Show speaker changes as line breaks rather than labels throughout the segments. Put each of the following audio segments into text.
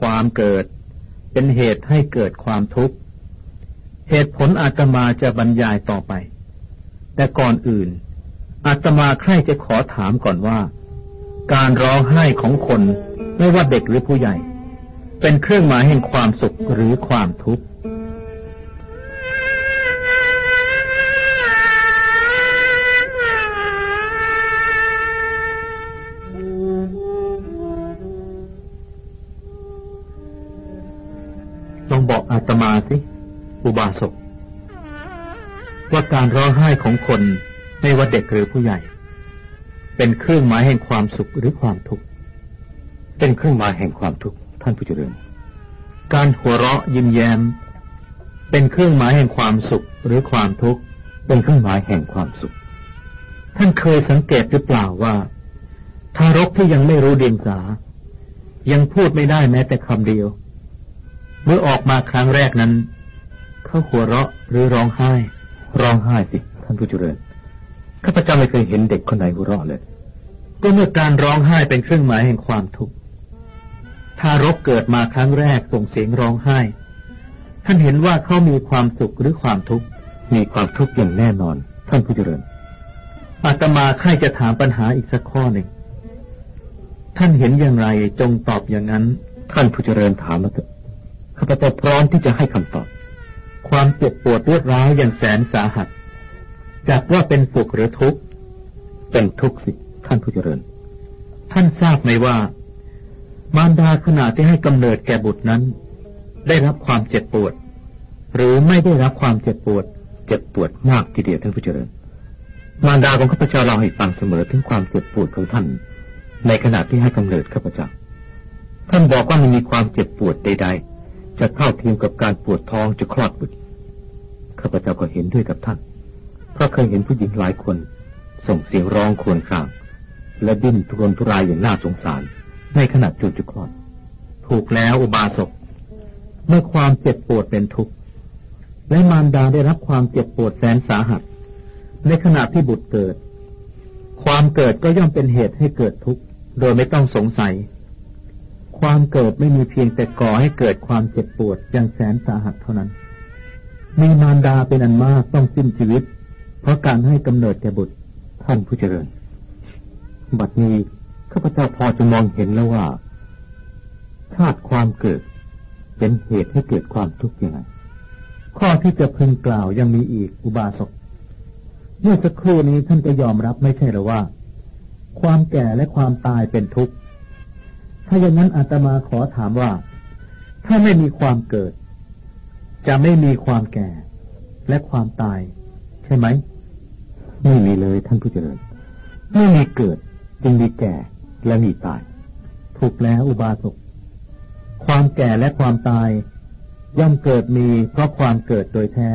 ความเกิด เป็นเหตุให้เกิดความทุกข์ เหตุผลอาตมาจะบรรยายต่อไป แต่ก่อนอื่น อาตมาใคร่จะขอถามก่อนว่า การร้องไห้ของคนไม่ว่าเด็กหรือผู้ใหญ่ เป็นเครื่องหมายแห่งความสุขหรือความทุกข์ สิ อุบาสกว่าการร้องไห้ของคนไม่ว่าเด็กหรือผู้ใหญ่ เป็นเครื่องหมายแห่งความสุขหรือความทุกข์
เป็นเครื่องหมายแห่งความทุกข์ท่านผู้เจริญ
การหัวเราะยิ้มแย้ม เป็นเครื่องหมายแห่งความสุขหรือความทุกข์
เป็นเครื่องหมายแห่งความสุข
ท่านเคยสังเกตหรือเปล่าว่าทารกที่ยังไม่รู้เดียงสา ยังพูดไม่ได้แม้แต่คำเดียว เมื่อออกมาครั้งแรกนั้น เขาหัวเราะหรือร้องไห้
ร้องไห้สิท่านผู้เจริญข้าพเจ้าไม่เคยเห็นเด็กคนไหนหัวเราะเลย
ก็เมื่อการร้องไห้เป็นเครื่องหมายแห่งความทุกข์ทารกเกิดมาครั้งแรกส่งเสียงร้องไห้ ท่านเห็นว่าเขามีความสุขหรือความทุกข์
มีความทุกข์อย่างแน่นอน ท่านผู้เจริญ
อาตมาใครจะถามปัญหาอีกสักข้อหนึ่งท่านเห็นอย่างไรจงตอบอย่างนั้น
ท่านผู้เจริญถามมาเถอะ ข้าพเจ้าพร้อมที่จะให้คำตอบ
ความเจ็บปวดรวดร้าวอย่างแสนสาหัสจักว่าเป็นสุขหรือทุกข์
เป็นทุกข์สิท่านผู้เจริญ
ท่านทราบไหมว่า มารดาขณะที่ให้กำเนิดแก่บุตรนั้น ได้รับความเจ็บปวด หรือไม่ได้รับความเจ็บปวด
เจ็บปวดมากทีเดียวท่านผู้เจริญ มารดาของข้าพเจ้าเล่าให้ฟังเสมอถึงความเจ็บปวดของท่าน ในขณะที่ให้กำเนิดข้าพเจ้าท่านบอกว่ามันมีความเจ็บปวดใดๆ จะเท่าเทียมกับการปวดท้องจะคลอดบุตรข้าพเจ้าก็เห็นด้วยกับท่าน เพราะเคยเห็นผู้หญิงหลายคน ส่งเสียงร้องครวญคราง และดิ้นทุรนทุรายอย่างน่าสงสาร ในขณะจนจะคลอด
ถูกแล้วอุบาสกเมื่อความเจ็บปวดเป็นทุกข์และมารดาได้รับความเจ็บปวดแสนสาหัส ในขณะที่บุตรเกิด ความเกิดก็ย่อมเป็นเหตุให้เกิดทุกข์โดยไม่ต้องสงสัย ความเกิดไม่มีเพียงแต่ก่อให้เกิดความเจ็บปวดอย่างแสนสาหัสเท่านั้น มีมารดาเป็นอันมากต้องสิ้นชีวิต เพราะการให้กำเนิดแก่บุตร
ท่านผู้เจริญ บัดนี้ข้าพเจ้าพอจะมองเห็นแล้วว่าชาติความเกิด เป็นเหตุให้เกิดความทุกข์ยังไง
ข้อที่จะพึงกล่าวยังมีอีกอุบาสกเมื่อสักครู่นี้ท่านก็ยอมรับไม่ใช่หรือว่า ความแก่และความตายเป็นทุกข์ ถ้าอย่างนั้นอาตมาขอถามว่า ถ้าไม่มีความเกิด จะไม่มีความแก่ และความตาย ใช่ไหม
ไม่มีเลยท่านผู้เจริญไม่มีเกิด จึงมีแก่และมีตาย
ถูกแล้วอุบาสกความแก่และความตาย ย่อมเกิดมีเพราะความเกิดโดยแท้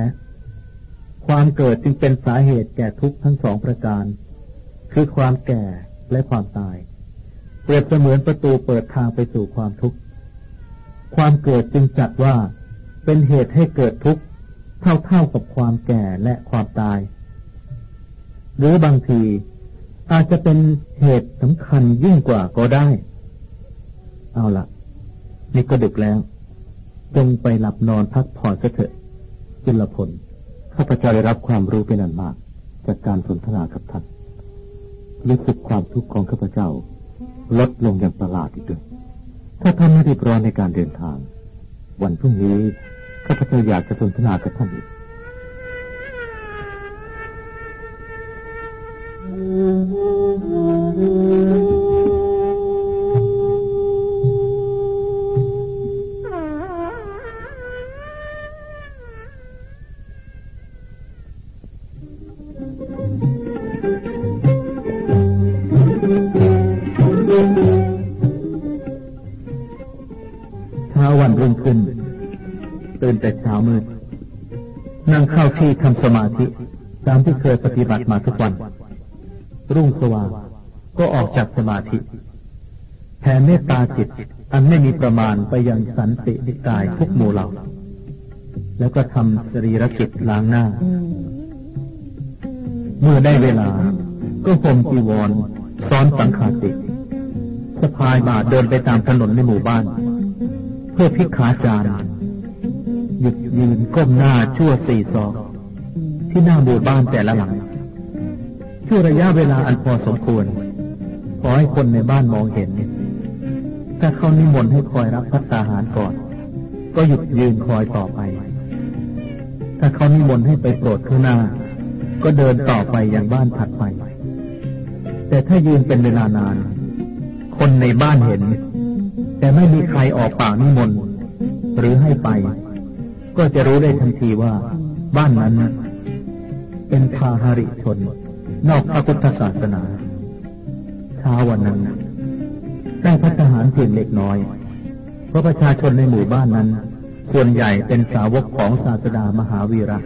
ความเกิดจึงเป็นสาเหตุแก่ทุกข์ทั้งสองประการ คือความแก่และความตาย เปรียบเสมือนประตูเปิดทางไปสู่ความทุกข์ ความเกิดจึงจัดว่าเป็นเหตุให้เกิดทุกข์เท่าๆกับความแก่และความตาย หรือบางทีอาจจะเป็นเหตุสำคัญยิ่งกว่าก็ได้ เอาละนี่ก็ดึกแล้ว จงไปหลับนอนพักผ่อนเถิดจุลพล
ข้าพเจ้าได้รับความรู้เป็นอันมาก จากการสนทนากับท่านรู้สึกความทุกข์ของข้าพเจ้า ลดลงอย่างประหลาดอีกด้วยถ้าท่านไม่รีบร้อนในการเดินทาง วันพรุ่งนี้ข้าพเจ้าอยากจะสนทนากับท่านอีก
อำสมาธิ ตามที่เคยปฏิบัติมาทุกวัน รุ่งสว่างก็ออกจากสมาธิแผ่เมตตาจิต อันไม่มีประมาณไปยังสันตินิกายทุกหมู่เหล่า แล้วก็ทำสรีรกิจล้างหน้า เมื่อได้เวลา ก็ห่มจีวรซ้อนสังขาติสะพายบาทเดินไปตามถนนในหมู่บ้าน เพื่อพิกขาจารหยุดยืนก้มหน้าชั่วสี่ศอก ที่หน้าหมู่บ้านแต่ละหลังช่วระยะเวลาอันพอสมควร ขอให้คนในบ้านมองเห็น ถ้าเขานิมนต์ให้คอยรับพัตตาหารก่อน ก็หยุดยืนคอยต่อไป ถ้าเขานิมนต์ให้ไปโปรดข้างหน้า ก็เดินต่อไปอย่างบ้านถัดไป แต่ถ้ายืนเป็นเวลานาน คนในบ้านเห็น แต่ไม่มีใครออกปากนิมนต์หรือให้ไป ก็จะรู้ได้ทันทีว่าบ้านนั้น เป็นพาหริชน นอกพระพุทธศาสนาเช้าวันนั้น ได้พัฒหารเพียงเล็กน้อย เพราะประชาชนในหมู่บ้านนั้น ส่วนใหญ่เป็นสาวกของศาสดามหาวีระ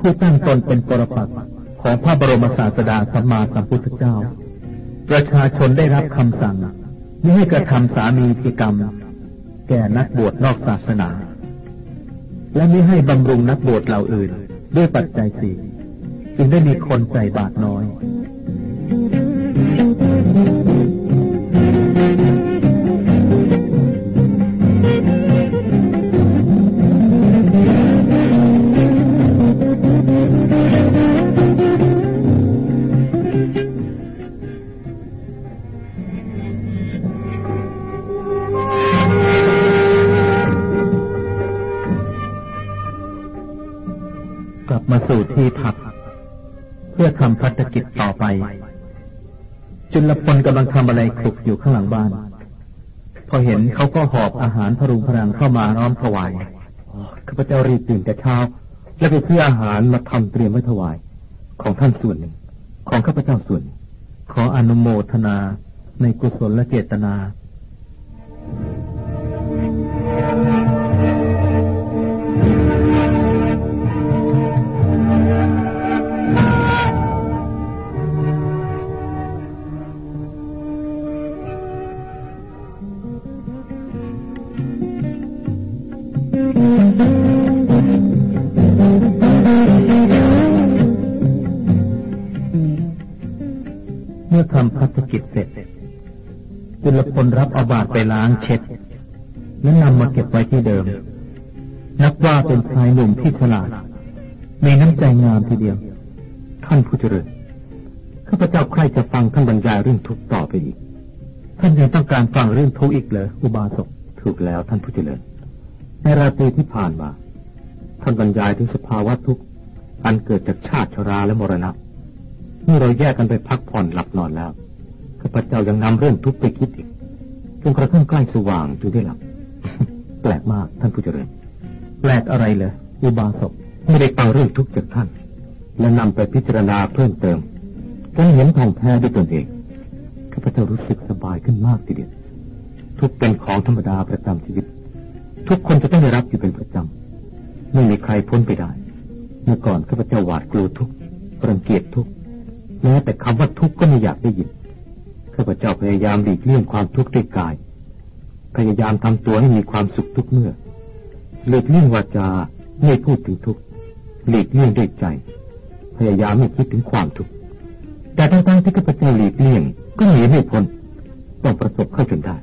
ผู้ตั้งตนเป็นปรปักษ์ของพระบรมศาสดาสัมมาสัมพุทธเจ้า ประชาชนได้รับคำสั่งไม่ให้กระทำสามีพิกรรม แก่นักบวชนอกศาสนา และไม่ให้บำรุงนักบวชเหล่าอื่น ด้วยปัจจัยสี่จึงได้มีคนใส่บาตรน้อยำพัฒกิจต่อไป จุลพลกำลังทำอะไรคลุกอยู่ข้างหลังบ้าน พอเห็นเขาก็หอบอาหารพรุงพรังเข้ามาน้อมถวาย
ข้าพเจ้ารีบตื่นแต่เช้า แล้วไปซื้ออาหารมาทำเตรียมไว้ถวาย ของท่านส่วนหนึ่ง ของข้าพเจ้าส่วน
ขออนุโมทนาในกุศลและเจตนา ทำพัฒกิจเสร็จจุลพลรับอาบาตรไปล้างเช็ด และนำมาเก็บไว้ที่เดิม นับว่าเป็นชายหนุ่มที่ฉลาด มีน้ำใจงามทีเดียว
ท่านผู้เจริญข้าพเจ้าใครจะฟังท่านบรรยายเรื่องทุกต่อไปอีก
ท่านยังต้องการฟังเรื่องทุกอีกเหรออุบาสก
ถูกแล้วท่านผู้เจริญ ในราตรีที่ผ่านมาท่านบรรยายถึงสภาวะทุกข์อันเกิดจากชาติชราและมรณะ เมื่อเราแยกกันไปพักผ่อนหลับนอนแล้วข้าพเจ้ายังนำเรื่องทุกข์ไปคิดอีกจนกระทั่งใกล้สว่างจึงได้หลับ แปลกมากท่านผู้เจริญ
แปลกอะไรเลยอุบาสก
ไม่ได้ฟังเรื่องทุกข์จากท่าน และนำไปพิจารณาเพิ่มเติมจนเห็นทองแท้ด้วยตนเองข้าพเจ้ารู้สึกสบายขึ้นมากทีเดียวทุกเป็นของธรรมดาประจำชีวิต ทุกคนจะต้องได้รับอยู่เป็นประจำไม่มีใครพ้นไปได้ เมื่อก่อนข้าพเจ้าหวาดกลัวทุกรังเกียจทุก แม้แต่คำว่าทุกข์ก็ไม่อยากได้ยินข้าพเจ้าพยายามหลีกเลี่ยงความทุกข์ด้วยกาย พยายามทำตัวให้มีความสุขทุกเมื่อหลีกเลี่ยงวาจาไม่พูดถึงทุกข์หลีกเลี่ยงด้วยใจ พยายามไม่คิดถึงความทุกข์แต่ทั้งๆที่ข้าพเจ้าหลีกเลี่ยงก็หนีไม่พ้นต้องประสบเข้าจนได้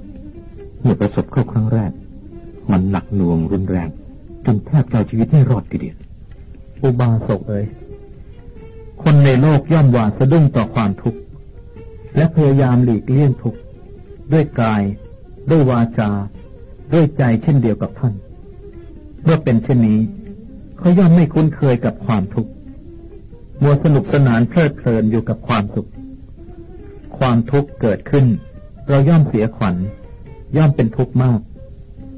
เมื่อประสบเข้าครั้งแรก มันหนักหน่วงรุนแรงจนแทบจะชีวิตไม่รอดทีเดียว
อุบาสกเอ๋ย คนในโลกย่อมหวาดสะดุ้งต่อความทุกข์และพยายามหลีกเลี่ยงทุกข์ด้วยกาย ด้วยวาจา ด้วยใจเช่นเดียวกับท่าน เมื่อเป็นเช่นนี้ เขาย่อมไม่คุ้นเคยกับความทุกข์มัวสนุกสนานเพลิดเพลินอยู่กับความสุข ความทุกข์เกิดขึ้น เราย่อมเสียขวัญ ย่อมเป็นทุกข์มาก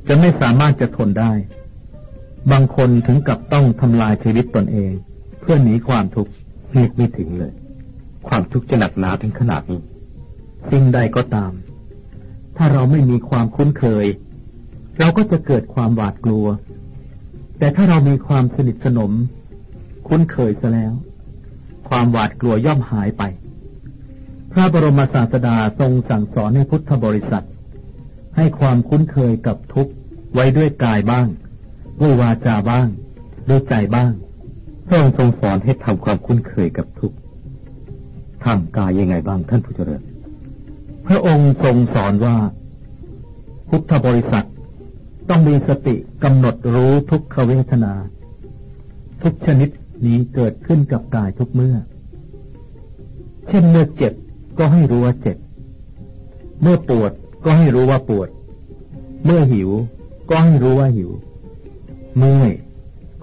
จะไม่สามารถจะทนได้ บางคนถึงกับต้องทำลายชีวิตตนเอง เพื่อหนีความทุกข์
นึกไม่ถึงเลย ความทุกข์จะหนักหนาถึงขนาดนี้
สิ่งใดก็ตาม ถ้าเราไม่มีความคุ้นเคย เราก็จะเกิดความหวาดกลัว แต่ถ้าเรามีความสนิทสนม คุ้นเคยซะแล้ว ความหวาดกลัวย่อมหายไป พระบรมศาสดาทรงสั่งสอนให้พุทธบริษัท ให้ความคุ้นเคยกับทุกข์ไว้ด้วยกายบ้าง ด้วยวาจาบ้าง ด้วยใจบ้าง
พระองค์ทรงสอนให้ทำความคุ้นเคยกับทุกข์ทางกายยังไงบ้างท่านผู้เจริญ
พระองค์ทรงสอนว่า พุทธบริษัทต้องมีสติกำหนดรู้ทุกขเวทนา ทุกชนิดนี้เกิดขึ้นกับกายทุกเมื่อ เช่นเมื่อเจ็บก็ให้รู้ว่าเจ็บ เมื่อปวดก็ให้รู้ว่าปวด เมื่อหิวก็ให้รู้ว่าหิว เมื่อย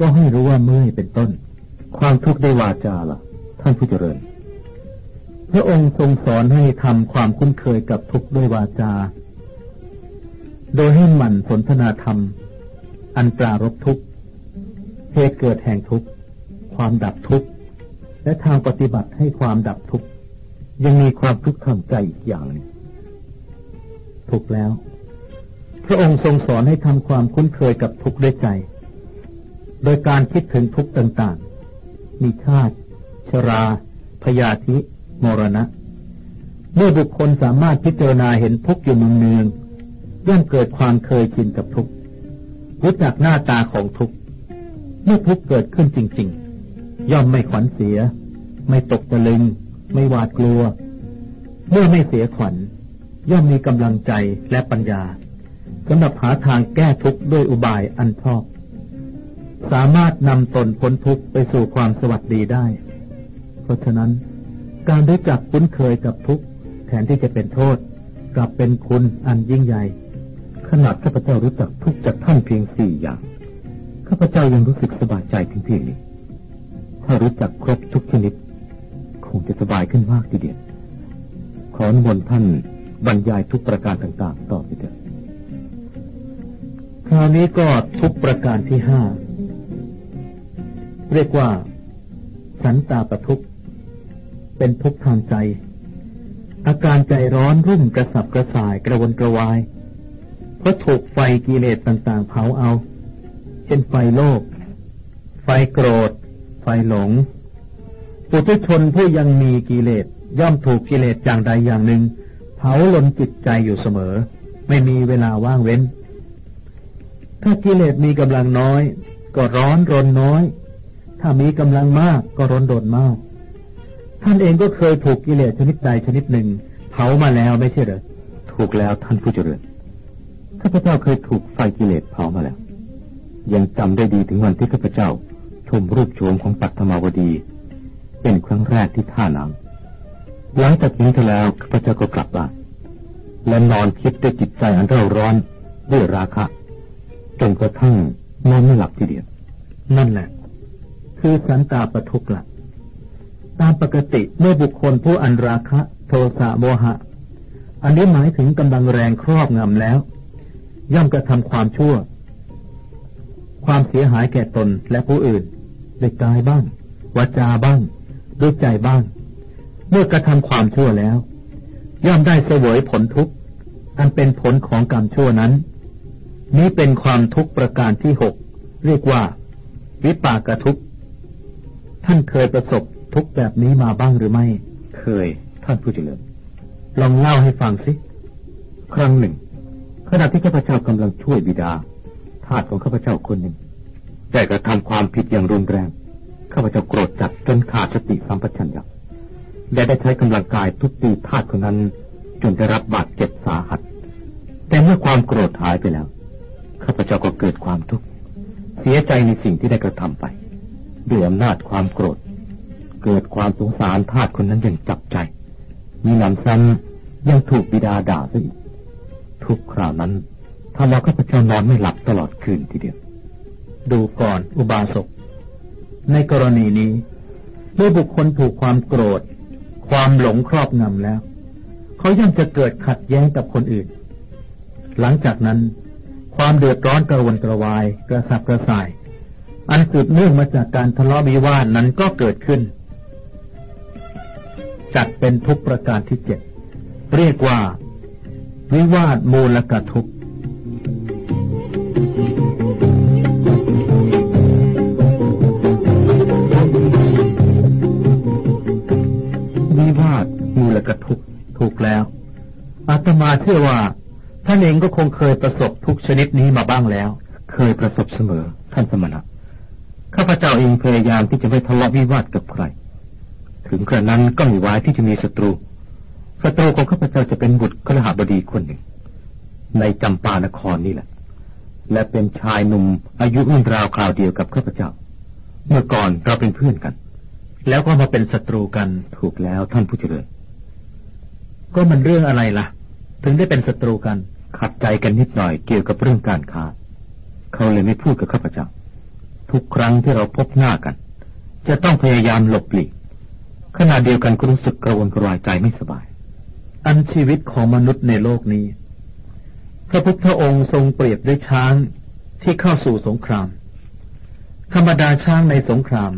ก็ให้รู้ว่าเมื่อยเป็นต้น
ความทุกข์ได้วาจาล่ะ ท่านผู้เจริญ
พระองค์ทรงสอนให้ทำความคุ้นเคยกับทุกข์ด้วยวาจา โดยให้หมั่นสนทนาธรรม อันปรารบทุกข์เหตุเกิดแห่งทุกข์ ความดับทุกข์ และทางปฏิบัติให้ความดับทุกข์
ยังมีความทุกข์ทางใจอีกอย่างหนึง
ถูกแล้ว พระองค์ทรงสอนให้ทำความคุ้นเคยกับทุกข์ด้วยใจ โดยการคิดถึงทุกข์ต่างๆ มีชาติ ชรา พยาธิ มรณะ เมื่อบุคคลสามารถพิจารณาเห็นทุกอยู่มเนืองย่อมเกิดความเคยชินกับทุกข์รู้จักหน้าตาของทุกข์เมื่อทุกข์เกิดขึ้นจริง ๆ ย่อมไม่ขวัญเสีย ไม่ตกตะลึง ไม่หวาดกลัว เมื่อไม่เสียขวัญ ย่อมมีกำลังใจและปัญญาสำหรับหาทางแก้ทุกข์ด้วยอุบายอันชอบ สามารถนำตนพ้นทุกข์ไปสู่ความสวัสดีได้ เพราะฉะนั้น การรู้จักคุ้นเคยกับทุกข์แทนที่จะเป็นโทษ กลับเป็นคุณอันยิ่งใหญ่
ขนาดข้าพเจ้ารู้จักทุกข์จากท่านเพียงสี่อย่าง ข้าพเจ้ายังรู้สึกสบายใจถึงเพียงนี้ ถ้ารู้จักครบทุกชนิด คงจะสบายขึ้นมากทีเดียว ขออนุโมทนท่านบรรยายทุกประการต่าง ๆ ต่อไปเถิด
คราวนี้ก็ทุกประการที่ห้า เรียกว่า สันตาปทุกเป็นทุกข์ทางใจ อาการใจร้อนรุ่มกระสับกระส่ายกระวนกระวาย เพราะถูกไฟกิเลสต่างๆ เผาเอา เช่นไฟโลภไฟโกรธ ไฟหลง ปุถุชนผู้ยังมีกิเลสย่อมถูกกิเลสอย่างใดอย่างหนึ่ง เผาลนจิตใจอยู่เสมอ ไม่มีเวลาว่างเว้น ถ้ากิเลสมีกำลังน้อย ก็ร้อนรนน้อย ถ้ามีกำลังมากก็ร้อนรนมาก ท่านเองก็เคยถูกกิเลสชนิดใดชนิดหนึ่ง เผามาแล้วไม่ใช่เหรอ
ถูกแล้วท่านผู้เจริญข้าพเจ้าเคยถูกไฟกิเลสเผามาแล้ว ยังจำได้ดีถึงวันที่ข้าพเจ้าชมรูปโฉมของปัตมาวดี เป็นครั้งแรกที่ท่าน้ำหลังจากนี้เท่าแล้วข้าพเจ้าก็กลับบ้านและนอนคิดด้วยจิตใจอันเร่าร้อนด้วยราคะจนกระทั่งนอนไม่หลับทีเดียว
นั่นแหละ คือสันตาปทุกข์ละตามปกติเมื่อบุคคลผู้อันราคะ โทสะโมหะ อันนี้หมายถึงกำลังแรงครอบงำแล้ว ย่อมกระทำความชั่ว ความเสียหายแก่ตนและผู้อื่นด้วยกายบ้างวาจาบ้างด้วยใจบ้าง เมื่อกระทำความชั่วแล้ว ย่อมได้เสวยผลทุกข์อันเป็นผลของกรรมชั่วนั้น นี้เป็นความทุกข์ประการที่หกเรียกว่า วิปากทุกข์ ท่านเคยประสบทุกข์แบบนี้มาบ้างหรือไม่
เคย ท่านผู้เจริญ
ลองเล่าให้ฟังสิ
ครั้งหนึ่ง ขณะที่ข้าพเจ้ากำลังช่วยบิดา ทาสของข้าพเจ้าคนหนึ่งแต่กระทำความผิดอย่างรุนแรง ข้าพเจ้าโกรธจัดจนขาดสติสัมปชัญญะและได้ใช้กำลังกายทุบตีทาสคนนั้น จนได้รับบาดเจ็บสาหัส แต่เมื่อความโกรธหายไปแล้ว ข้าพเจ้าก็เกิดความทุกข์ เสียใจในสิ่งที่ได้กระทำไป ด้วยอำนาจความโกรธ เกิดความสงสารทาสคนนั้นอย่างจับใจ มีหนำซ้ำยังถูกบิดาด่าซะอีก ทุกคราวนั้นทำเอาข้าพเจ้านอนไม่หลับตลอดคืนทีเดียว
ดูก่อนอุบาสก ในกรณีนี้เมื่อบุคคลถูกความโกรธ ความหลงครอบงำแล้ว เขาย่อมจะเกิดขัดแย้งกับคนอื่น หลังจากนั้น ความเดือดร้อนกระวนกระวายกระสับกระส่าย อันสืบเนื่องมาจากการทะเลาะวิวาทนั้นก็เกิดขึ้น จัดเป็นทุกประการที่เจ็ดเรียกว่า วิวาทมูลกทุก
วิวาทมูลกทุก
ถูกแล้วอาตมาเชื่อว่าท่านเองก็คงเคยประสบทุกชนิดนี้มาบ้างแล้ว
เคยประสบเสมอท่านสมณะ ข้าพเจ้าเองพยายามที่จะไม่ทะเลาะวิวาทกับใคร ถึงกระนั้นก็มีวายที่จะมีศัตรู ศัตรูของข้าพเจ้าจะเป็นบุตรขลหบดีคนหนึ่ง ในจำปานครนี่แหละ และเป็นชายหนุ่มอายุรุ่นราวคราวเดียวกับข้าพเจ้า เมื่อก่อนเราเป็นเพื่อนกัน
แล้วก็มาเป็นศัตรูกัน
ถูกแล้วท่านผู้เจริญ
ก็มันเรื่องอะไรล่ะ ถึงได้เป็นศัตรูกัน
ขัดใจกันนิดหน่อยเกี่ยวกับเรื่องการค้า เขาเลยไม่พูดกับข้าพเจ้า ทุกครั้งที่เราพบหน้ากัน จะต้องพยายามหลบหลีกขณะเดียวกันก็รู้สึกกระวนกระวายใจไม่สบาย
อันชีวิตของมนุษย์ในโลกนี้ พระพุทธองค์ทรงเปรียบด้วยช้างที่เข้าสู่สงคราม ธรรมดาช้างในสงคราม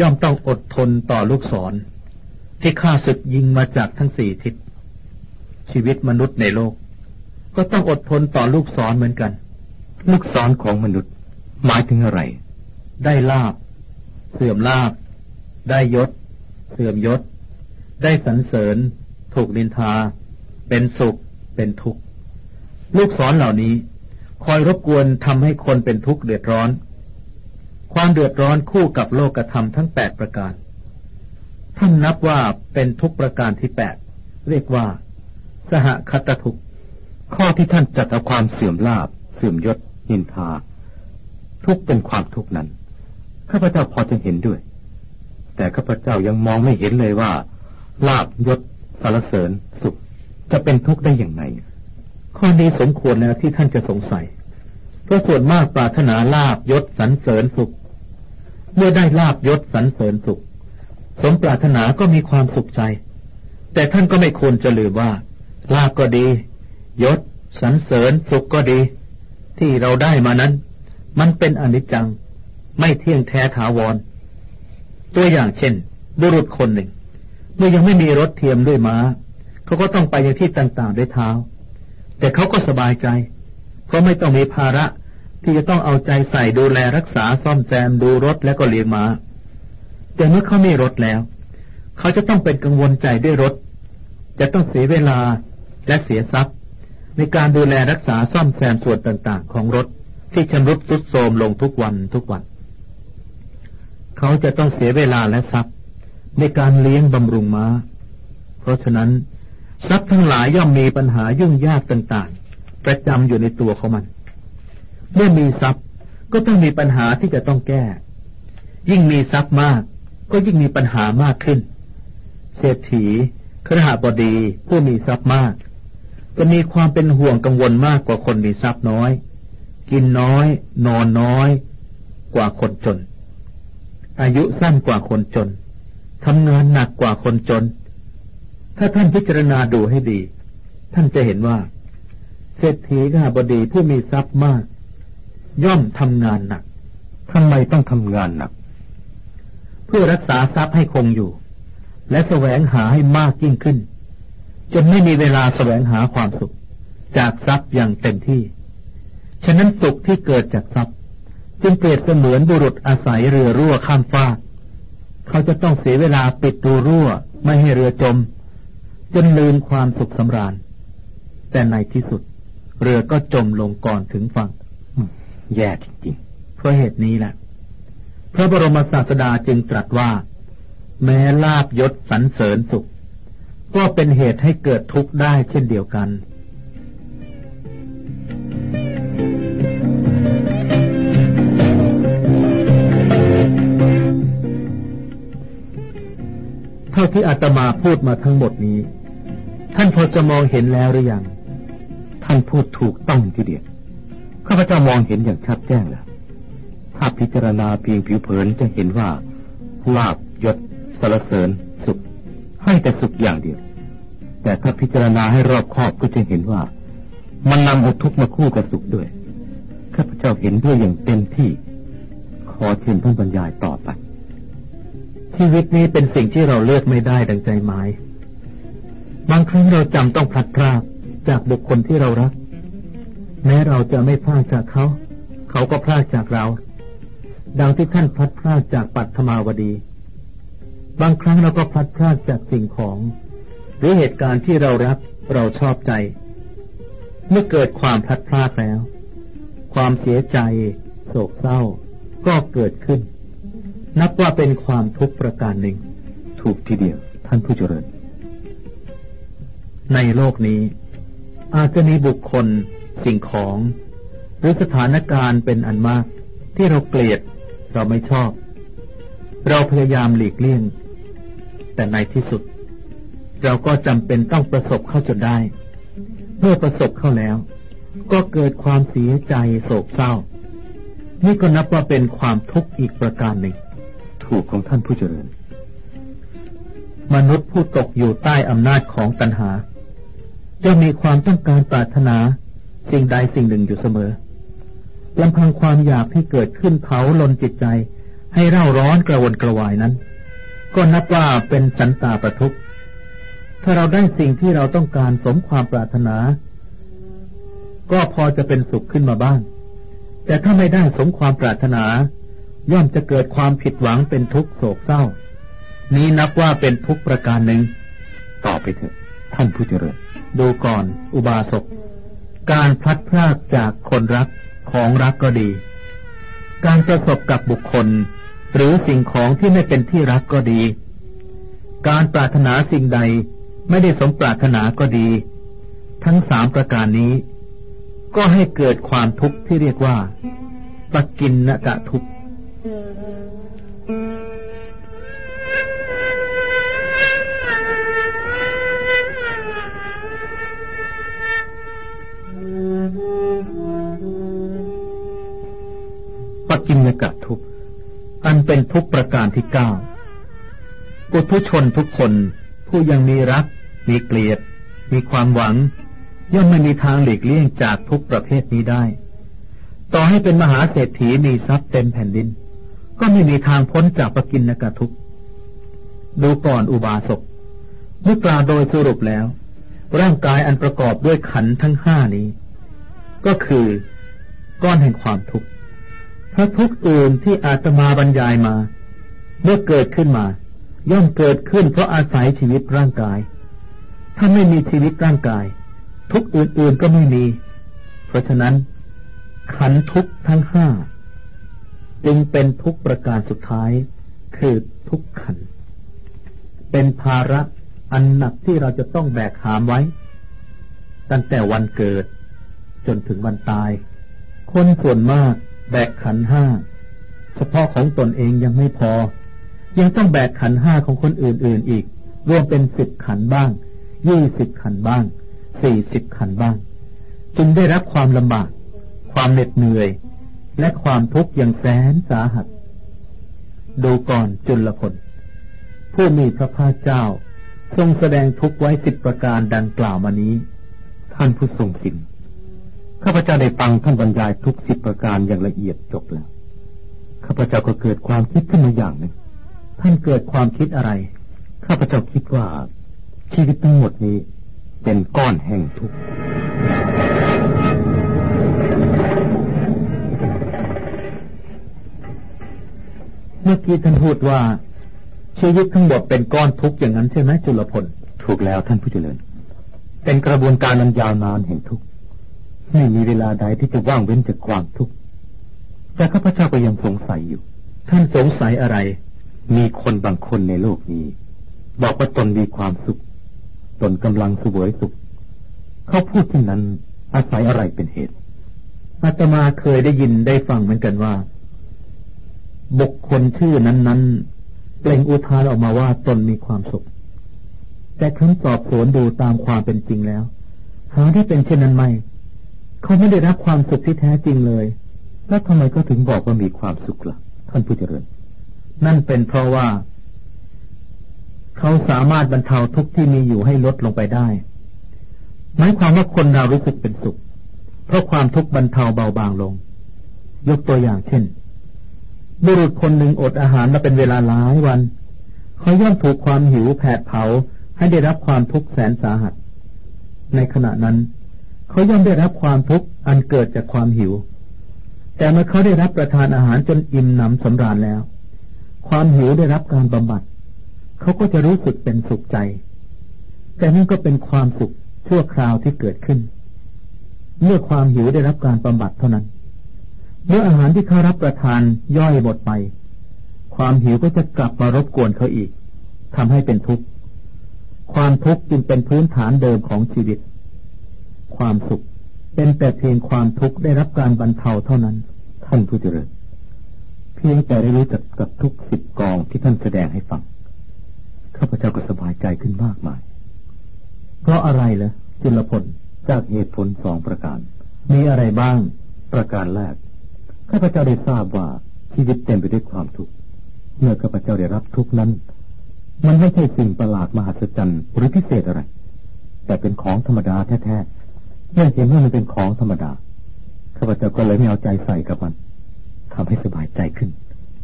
ย่อมต้องอดทนต่อลูกศร ที่ข้าศึกยิงมาจากทั้งสี่ทิศ ชีวิตมนุษย์ในโลก ก็ต้องอดทนต่อลูกศรเหมือนกัน
ลูกศรของมนุษย์ หมายถึงอะไร
ได้ลาบ เสื่อมลาบ ได้ยศ เสื่อมยศ ได้สรรเสริญ ถูกนินทา เป็นสุข เป็นทุกข์ ลูกศรเหล่านี้ คอยรบกวนทำให้คนเป็นทุกข์เดือดร้อน ความเดือดร้อนคู่กับโลกธรรมทั้งแปดประการ ท่านนับว่าเป็นทุกประการที่แปดเรียกว่า สหคตทุกข์
ข้อที่ท่านจัดเอาความเสื่อมลาบ เสื่อมยศนินทา ทุกเป็นความทุกข์นั้น ข้าพเจ้าพอจะเห็นด้วย แต่ข้าพเจ้ายังมองไม่เห็นเลยว่าลาบยศสารเสริญสุขจะเป็นทุกข์ได้อย่างไร
ข้อนี้สมควรแล้วที่ท่านจะสงสัย เพราะส่วนมากปรารถนาลาบยศสรรเสริญสุข เมื่อได้ลาบยศสรรเสริญสุข สมปรารถนาก็มีความสุขใจ แต่ท่านก็ไม่ควรจะลืมว่า ลาบก็ดี ยศสรรเสริญสุขก็ดี ที่เราได้มานั้น มันเป็นอนิจจัง ไม่เที่ยงแท้ถาวร ตัวอย่างเช่น บุรุษคนหนึ่ง เมื่อยังไม่มีรถเทียมด้วยม้าเขาก็ต้องไปยังที่ต่างๆด้วยเท้า แต่เขาก็สบายใจ เพราะไม่ต้องมีภาระที่จะต้องเอาใจใส่ดูแลรักษาซ่อมแซมดูรถและก็เลี้ยงม้า แต่เมื่อเขามีรถแล้ว เขาจะต้องเป็นกังวลใจด้วยรถ จะต้องเสียเวลาและเสียทรัพย์ ในการดูแลรักษาซ่อมแซมส่วนต่างๆ ของรถที่ชำรุดทรุดโทรมลงทุกวันทุกวัน เขาจะต้องเสียเวลาและทรัพย์ ในการเลี้ยงบำรุงม้า เพราะฉะนั้นทรัพย์ทั้งหลายย่อมมีปัญหายุ่งยากต่างๆ ประจำอยู่ในตัวของมัน เมื่อมีทรัพย์ก็ต้องมีปัญหาที่จะต้องแก้ ยิ่งมีทรัพย์มาก ก็ยิ่งมีปัญหามากขึ้น เศรษฐีครหบดีผู้มีทรัพย์มาก จะมีความเป็นห่วงกังวลมากกว่าคนมีทรัพย์น้อย กินน้อย นอนน้อย กว่าคนจน อายุสั้นกว่าคนจนทำงานหนักกว่าคนจน ถ้าท่านพิจารณาดูให้ดี ท่านจะเห็นว่า เศรษฐีขหบดีผู้มีทรัพย์มาก ย่อมทำงานหนัก
ทำไมต้องทำงานหนัก
เพื่อรักษาทรัพย์ให้คงอยู่ และแสวงหาให้มากยิ่งขึ้น จนไม่มีเวลาแสวงหาความสุข จากทรัพย์อย่างเต็มที่ ฉะนั้นสุขที่เกิดจากทรัพย์ จึงเปรียบเสมือนบุรุษอาศัยเรือรั่วข้ามฟากเขาจะต้องเสียเวลาปิดรูรั่วไม่ให้เรือจม จนลืมความสุขสำราญ แต่ในที่สุด เรือก็จมลงก่อนถึงฝั่ง
แย่จริง
เพราะเหตุนี้แหละ พระบรมศาสดาจึงตรัสว่า แม้ลาบยศสรรเสริญสุข ก็เป็นเหตุให้เกิดทุกข์ได้เช่นเดียวกัน ท่าที่อาตมาพูดมาทั้งหมดนี้ ท่านพอจะมองเห็นแล้วหรือยัง
ท่านพูดถูกต้องทีเดียวข้าพเจ้ามองเห็นอย่างชัดแจ้งแล้วถ้าพิจารณาเพียงผิวเผินจะเห็นว่าลาบยศสารเสริญสุข ให้แต่สุขอย่างเดียว แต่ถ้าพิจารณาให้รอบคอบก็จะเห็นว่า มันนำเอาทุกข์มาคู่กับสุขด้วยข้าพเจ้าเห็นด้วยอย่างเต็มที่ ขอเชิญท่านบรรยายต่อไป
ชีวิตนี้เป็นสิ่งที่เราเลือกไม่ได้ดังใจหมาย บางครั้งเราจำต้องพลัดพรากจากบุคคลที่เรารัก แม้เราจะไม่พลาดจากเขา เขาก็พลาดจากเรา ดังที่ท่านพลัดพรากจากปัตมาวดี บางครั้งเราก็พลัดพรากจากสิ่งของ หรือเหตุการณ์ที่เรารักเราชอบใจ เมื่อเกิดความพลัดพรากแล้ว ความเสียใจ โศกเศร้า ก็เกิดขึ้น นับว่าเป็นความทุกข์ประการหนึ่ง
ถูกทีเดียว ท่านผู้เจริญ
ในโลกนี้ อาจจะมีบุคคล สิ่งของ หรือสถานการณ์เป็นอันมาก ที่เราเกลียด เราไม่ชอบ เราพยายามหลีกเลี่ยง แต่ในที่สุด เราก็จำเป็นต้องประสบเข้าจนได้ เมื่อประสบเข้าแล้ว ก็เกิดความเสียใจโศกเศร้านี่ก็นับว่าเป็นความทุกข์อีกประการหนึ่ง
ถูกของท่านผู้เจริญ
มนุษย์ผู้ตกอยู่ใต้อำนาจของตัณหาย่อมมีความต้องการปรารถนาสิ่งใดสิ่งหนึ่งอยู่เสมอลำพังความอยากที่เกิดขึ้นเผาลนจิตใจ ให้เร่าร้อนกระวนกระวายนั้น ก็นับว่าเป็นสันตาประทุกถ้าเราได้สิ่งที่เราต้องการสมความปรารถนา ก็พอจะเป็นสุขขึ้นมาบ้าง แต่ถ้าไม่ได้สมความปรารถนา ย่อมจะเกิดความผิดหวังเป็นทุกข์โศกเศร้า นี้นับว่าเป็นทุกประการหนึ่ง
ต่อไปเถอะ ท่านผู้เจริญ
ดูก่อน อุบาสก การพลัดพรากจากคนรักของรักก็ดี การประสบกับบุคคล หรือสิ่งของที่ไม่เป็นที่รักก็ดี การปรารถนาสิ่งใดไม่ได้สมปรารถนาก็ดี ทั้งสามประการนี้ ก็ให้เกิดความทุกข์ที่เรียกว่าปกินนกะทุกข์ เป็นทุกประการที่เก้าปุถุชนทุกคนผู้ยังมีรัก มีเกลียด มีความหวัง ย่อมไม่มีทางหลีกเลี่ยงจากทุกประเภทนี้ได้ ต่อให้เป็นมหาเศรษฐีมีทรัพย์เต็มแผ่นดิน ก็ไม่มีทางพ้นจากปกินนกทุกดูก่อนอุบาสกเมื่อกล่าวโดยสรุปแล้ว ร่างกายอันประกอบด้วยขันทั้งห้านี้ ก็คือก้อนแห่งความทุกข์ ราะทุกข์อื่นที่อาตมาบรรยายมา เมื่อเกิดขึ้นมา ย่อมเกิดขึ้นเพราะอาศัยชีวิตร่างกาย ถ้าไม่มีชีวิตร่างกาย ทุกอื่นๆก็ไม่มี เพราะฉะนั้น ขันทุกทั้งห้าจึงเป็นทุกประการสุดท้าย คือทุกขัน เป็นภาระอันหนักที่เราจะต้องแบกหามไว้ ตั้งแต่วันเกิด จนถึงวันตาย คนส่วนมาก แบกขันห้าเฉพาะของตนเองยังไม่พอ ยังต้องแบกขันห้าของคนอื่น ๆ อีก รวมเป็นสิบขันบ้างยี่สิบขันบ้างสี่สิบขันบ้าง จึงได้รับความลำบาก ความเหน็ดเหนื่อย และความทุกข์อย่างแสนสาหัส ดูก่อนจุลพลผู้มีพระภาคเจ้า ทรงแสดงทุกไว้สิบประการดังกล่าวมานี้
ท่านผู้ทรงสิน ข้าพเจ้าได้ฟังท่านบรรยายทุกสิบประการอย่างละเอียดจบแล้ว ข้าพเจ้าก็เกิดความคิดขึ้นมาอย่างหนึ่ง
ท่านเกิดความคิดอะไร
ข้าพเจ้าคิดว่า ชีวิตทั้งหมดนี้เป็นก้อนแห่งทุกข์
เมื่อกี้ท่านพูดว่า ชีวิตทั้งหมดเป็นก้อนทุกข์อย่างนั้นใช่ไหมจุลพล
ถูกแล้วท่านผู้เจริญ เป็นกระบวนการนันยาวนานแห่งทุกข์ ไม่มีเวลาใดที่จะว่างเว้นจากความทุกข์แต่ข้าพเจ้าก็ยังสงสัยอยู่
ท่านสงสัยอะไร
มีคนบางคนในโลกนี้ บอกว่าตนมีความสุข ตนกำลังสวยสุข เขาพูดที่นั้นอาศัยอะไรเป็นเหตุ
อาตมาเคยได้ยินได้ฟังเหมือนกันว่า บุคคลชื่อนั้น ๆ เปล่งอุทานออกมาว่าตนมีความสุข แต่ครั้นสอบสวนดูตามความเป็นจริงแล้วหาที่เป็นเช่นนั้นไม่ เขาไม่ได้รับความสุขที่แท้จริงเลย
แล้วทำไมก็ถึงบอกว่ามีความสุขละ่ะ ท่านผู้เจริญ
นั่นเป็นเพราะว่า เขาสามารถบรรเทาทุกข์ที่มีอยู่ให้ลดลงไปได้หมายความว่าคนเรารู้สึกเป็นสุข เพราะความทุกข์บรรเทาเบาบางลง ยกตัวอย่างเช่น บุรุษคนหนึ่งอดอาหารมาเป็นเวลาหลายวันเขาย่อมถูกความหิวแผดเผาให้ได้รับความทุกข์แสนสาหัส ในขณะนั้น เขาย่อมได้รับความทุกข์อันเกิดจากความหิว แต่เมื่อเขาได้รับประทานอาหารจนอิ่มหนำสำราญแล้ว ความหิวได้รับการบำบัด เขาก็จะรู้สึกเป็นสุขใจ แต่นั่นก็เป็นความสุขชั่วคราวที่เกิดขึ้น เมื่อความหิวได้รับการบำบัดเท่านั้น เมื่ออาหารที่เขารับประทานย่อยหมดไป ความหิวก็จะกลับมารบกวนเขาอีกทำให้เป็นทุกข์ ความทุกข์จึงเป็นพื้นฐานเดิมของชีวิต ความสุข เป็นแต่เพียงความทุกข์ได้รับการบรรเทาเท่านั้น
ท่านผู้เจริญ เพียงแต่ได้รู้จักกับทุกสิบกองที่ท่านแสดงให้ฟังข้าพเจ้าก็สบายใจขึ้นมากมาย
เพราะอะไรล่ะจุลพล
จากเหตุผลสองประการ
มีอะไรบ้าง
ประการแรกข้าพเจ้าได้ทราบว่าชีวิตเต็มไปด้วยความทุกข์เมื่อข้าพเจ้าได้รับทุกข์นั้น มันไม่ใช่สิ่งประหลาดมหัศจรรย์หรือพิเศษอะไร แต่เป็นของธรรมดาแท้ เมื่อเห็นว่ามันเป็นของธรรมดาข้าพเจ้าก็เลยไม่เอาใจใส่กับมันทำให้สบายใจขึ้น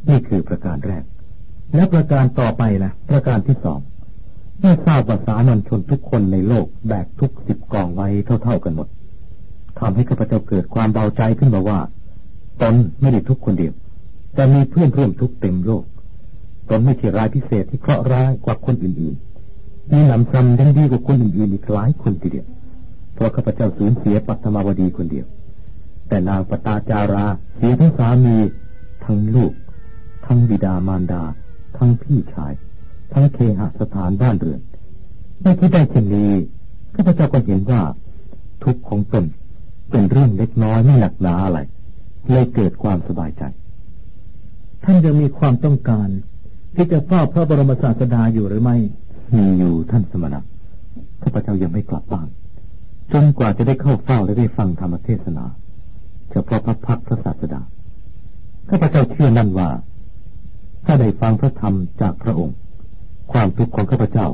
นี่คือประการแรก
และประการต่อไปล่ะ
ประการที่สองเมื่อทราบว่าสามัญชนทุกคนในโลกแบกทุกสิบกองไว้เท่า ๆกันหมดทำให้ข้าพเจ้าเกิดความเบาใจขึ้นมาว่าตนไม่ได้ทุกคนเดียว แต่มีเพื่อนร่วมทุกเต็มโลกตนไม่ใช่รายพิเศษที่เคราะห์ร้ายกว่าคนอื่นๆมีหนำซ้ำยังดีกว่าคนอื่นๆอีกหลายคนทีเดียว เพราะข้าพเจ้าสูญเสียปัตมาวดีคนเดียว แต่นางปตาจาราเสียทั้งสามี ทั้งลูก ทั้งบิดามารดา ทั้งพี่ชาย ทั้งเคหสถานบ้านเรือนเมื่อที่ได้เช่นนี้ข้าพเจ้าก็เห็นว่า ทุกข์ของตนเป็นเรื่องเล็กน้อยไม่หนักหนาอะไรเลยเกิดความสบายใจ
ท่านยังมีความต้องการที่จะเฝ้าพระบรมศาสดาอยู่หรือไม่
มีอยู่ท่านสมณะข้าพเจ้ายังไม่กลับบ้าน จนกว่าจะได้เข้าเฝ้าและได้ฟังธรรมเทศนาเฉพาะพระพักพระศาสดาข้าพเจ้าเชื่อนั่นว่า ถ้าได้ฟังพระธรรมจากพระองค์ ความทุกข์ของข้าพเจ้า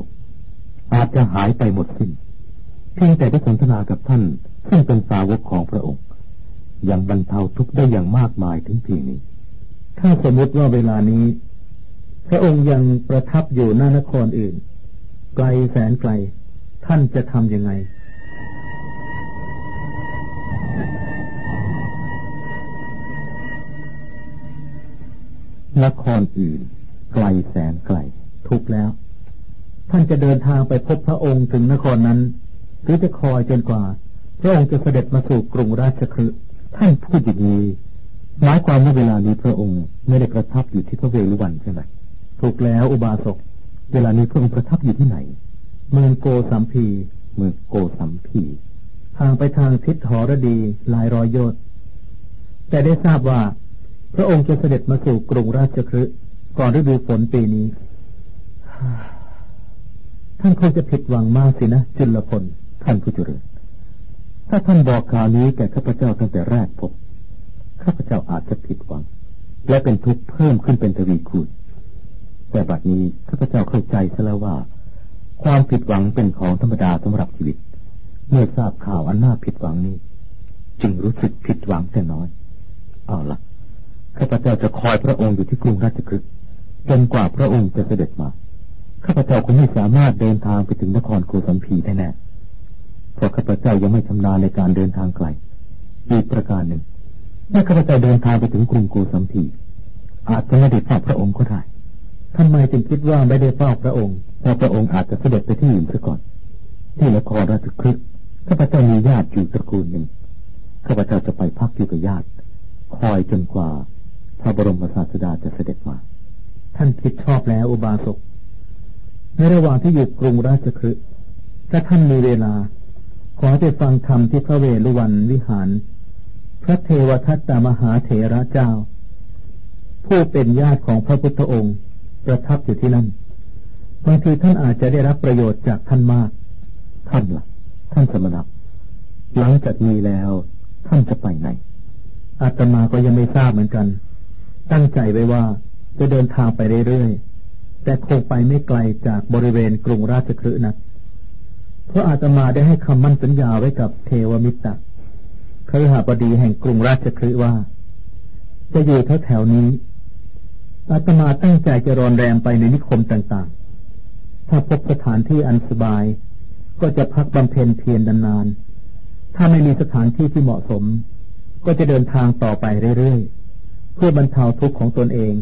อาจจะหายไปหมดสิ้นเพียงแต่ได้สนทนากับท่านซึ่งเป็นสาวกของพระองค์ยังบรรเทาทุกข์ได้อย่างมากมายถึงเพียงนี้
ถ้าสมมติว่าเวลานี้ พระองค์ยังประทับอยู่หน้านครอื่น ไกลแสนไกล ท่านจะทำยังไง
นครอื่น ไกลแสนไกล
ถูกแล้ว ท่านจะเดินทางไปพบพระองค์ถึงนครนั้น หรือจะคอยจนกว่า พระองค์จะเสด็จมาสู่กรุงราชคฤห์
ท่านพูดอย่างนี้หมายความว่าเวลานี้พระองค์ไม่ได้ประทับอยู่ที่พระเวรุวันใช่ไหม
ถูกแล้วอุบาสก
เวลานี้พระองค์ประทับอยู่ที่ไหน
เมืองโกสัมพี
เมืองโกสัมพี
ทางไปทางทิศหรดีหลายร้อยโยชน์แต่ได้ทราบว่า พระองค์จะเสด็จมาสู่กรุงราชคฤห์ก่อนฤดูฝนปีนี้ ท่านคงจะผิดหวังมากสินะ จุลพล
ท่านผู้เจริญถ้าท่านบอกข่าวนี้แก่ข้าพเจ้าตั้งแต่แรกพบข้าพเจ้าอาจจะผิดหวัง และเป็นทุกข์เพิ่มขึ้นเป็นทวีคูณแต่บัดนี้ข้าพเจ้าเข้าใจซะแล้วว่า ความผิดหวังเป็นของธรรมดาสำหรับชีวิต เมื่อทราบข่าวอันน่าผิดหวังนี้ จึงรู้สึกผิดหวังแต่น้อย เอาละ ข้าพเจ้าจะคอยพระองค์อยู่ที่กรุงราชคฤห์จนกว่าพระองค์จะเสด็จมา ข้าพเจ้าคงไม่สามารถเดินทางไปถึงนครโกสัมพีได้แน่เพราะข้าพเจ้ายังไม่ชำนาญในการเดินทางไกลอีกประการหนึ่งเมื่อข้าพเจ้าเดินทางไปถึงกรุงโกสัมพีอาจจะไม่ได้เฝ้าพระองค์ก็ได้
ทำไมจึงคิดว่าไม่ได้เฝ้าพระองค์
เพราะพระองค์อาจจะเสด็จไปที่อื่นซะก่อน ที่นครราชคฤห์ข้าพเจ้ามีญาติอยู่ตระกูลหนึ่งข้าพเจ้าจะไปพักอยู่กับญาติ คอยจนกว่า พระบรมศาสดาจะเสด็จมา
ท่านคิดชอบแล้วอุบาสก ในระหว่างที่อยู่กรุงราชคฤห์ถ้าท่านมีเวลา ขอไปฟังธรรมที่พระเวรุวันวิหาร พระเทวทัตตามหาเถระเจ้า ผู้เป็นญาติของพระพุทธองค์ประทับอยู่ที่นั่นบางทีท่านอาจจะได้รับประโยชน์จากท่านมาก
ท่านละ่ะ ท่านสมณะหลังจากนี้แล้ว ท่านจะไปไหน
อาตมาก็ยังไม่ทราบเหมือนกัน ตั้งใจไว้ว่าจะเดินทางไปเรื่อยๆ แต่คงไปไม่ไกลจากบริเวณกรุงราชคฤห์นักเพราะอาตมาได้ให้คำมั่นสัญญาไว้กับเทวมิตรครหาบดีแห่งกรุงราชคฤห์ว่า จะอยู่แถวๆนี้ อาตมาตั้งใจจะรอนแรมไปในนิคมต่างๆ ถ้าพบสถานที่อันสบาย ก็จะพักบำเพ็ญเพียรนานๆ ถ้าไม่มีสถานที่ที่เหมาะสม ก็จะเดินทางต่อไปเรื่อยๆ พื่อบรรเทาทุกข์ของตนเอง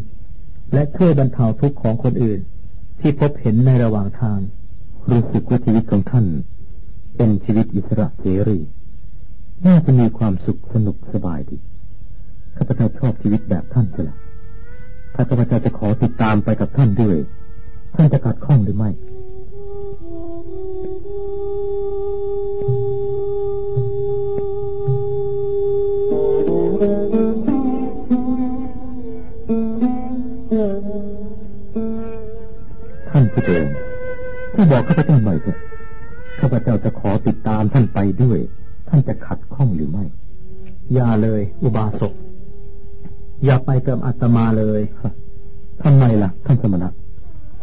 และช่วยบรรเทาทุกข์ของคนอื่น ที่พบเห็นในระหว่างทาง
รู้สึกว่าชีวิตของท่าน เป็นชีวิตอิสระเสรีน่าจะมีความสุขสนุกสบายดีข้าพเจ้าชอบชีวิตแบบท่านเสียละถ้าข้าพเจ้าจะขอติดตามไปกับท่านด้วย ท่านจะกัดข้องหรือไม่ ไปด้วย ท่านจะขัดข้องหรือไม่
อย่าเลย อุบาสก อย่าไปกับอาตมาเลย
ทำไมล่ะ ท่านสมณะ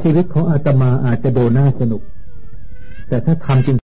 ชีวิตของอาตมาอาจจะโดนน่าสนุก แต่ถ้าทำจริง